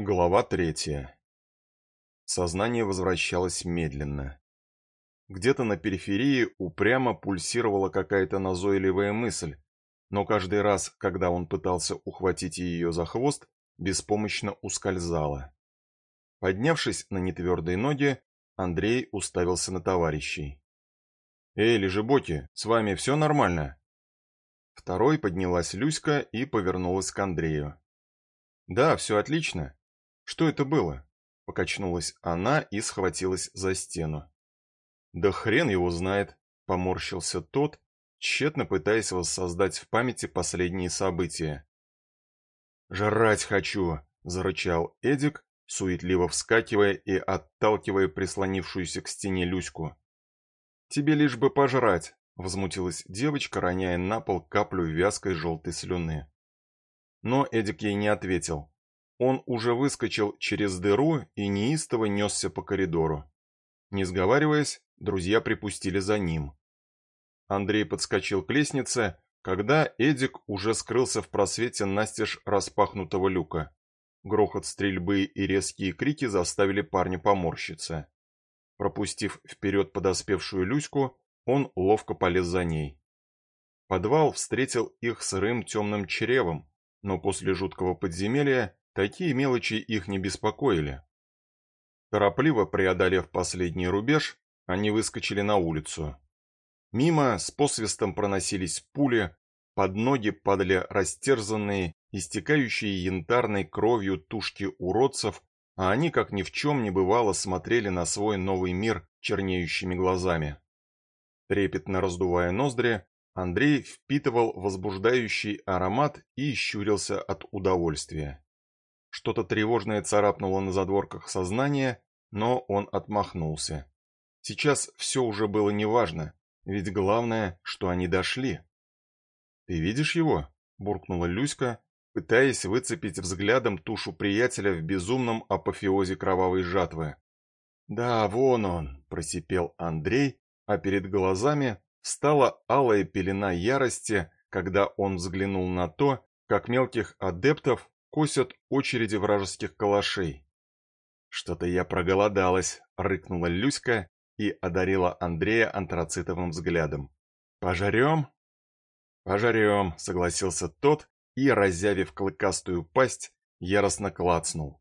Глава третья. Сознание возвращалось медленно. Где-то на периферии упрямо пульсировала какая-то назойливая мысль, но каждый раз, когда он пытался ухватить ее за хвост, беспомощно ускользала. Поднявшись на нетвердые ноги, Андрей уставился на товарищей. «Эй, лежеботи, с вами все нормально?» Второй поднялась Люська и повернулась к Андрею. «Да, все отлично. Что это было? Покачнулась она и схватилась за стену. Да хрен его знает, поморщился тот, тщетно пытаясь воссоздать в памяти последние события. «Жрать хочу!» – зарычал Эдик, суетливо вскакивая и отталкивая прислонившуюся к стене Люську. «Тебе лишь бы пожрать!» – возмутилась девочка, роняя на пол каплю вязкой желтой слюны. Но Эдик ей не ответил. Он уже выскочил через дыру и неистово несся по коридору. Не сговариваясь, друзья припустили за ним. Андрей подскочил к лестнице, когда Эдик уже скрылся в просвете настежь распахнутого люка. Грохот стрельбы и резкие крики заставили парня поморщиться. Пропустив вперед подоспевшую Люську, он ловко полез за ней. Подвал встретил их сырым темным чревом, но после жуткого подземелья Такие мелочи их не беспокоили. Торопливо преодолев последний рубеж, они выскочили на улицу. Мимо с посвистом проносились пули, под ноги падали растерзанные, истекающие янтарной кровью тушки уродцев, а они, как ни в чем не бывало, смотрели на свой новый мир чернеющими глазами. Трепетно раздувая ноздри, Андрей впитывал возбуждающий аромат и щурился от удовольствия. Что-то тревожное царапнуло на задворках сознания, но он отмахнулся. Сейчас все уже было неважно, ведь главное, что они дошли. «Ты видишь его?» – буркнула Люська, пытаясь выцепить взглядом тушу приятеля в безумном апофеозе кровавой жатвы. «Да, вон он!» – просипел Андрей, а перед глазами стала алая пелена ярости, когда он взглянул на то, как мелких адептов косят очереди вражеских калашей. «Что-то я проголодалась», — рыкнула Люська и одарила Андрея антрацитовым взглядом. «Пожарем?» «Пожарем», — согласился тот и, разявив клыкастую пасть, яростно клацнул.